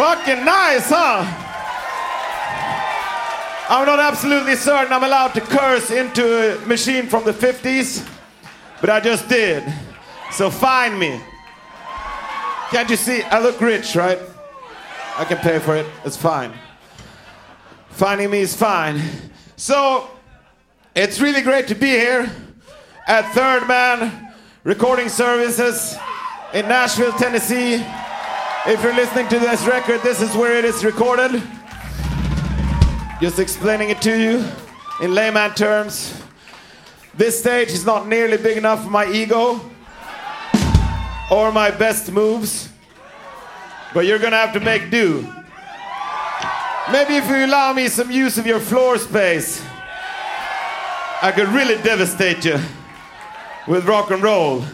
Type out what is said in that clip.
Fucking nice, huh? I'm not absolutely certain I'm allowed to curse into a machine from the 50s, but I just did. So find me. Can't you see? I look rich, right? I can pay for it. It's fine. Finding me is fine. So, it's really great to be here at Third Man Recording Services in Nashville, Tennessee. If you're listening to this record, this is where it is recorded. Just explaining it to you in layman terms. This stage is not nearly big enough for my ego or my best moves, but you're gonna have to make do. Maybe if you allow me some use of your floor space, I could really devastate you with rock and roll.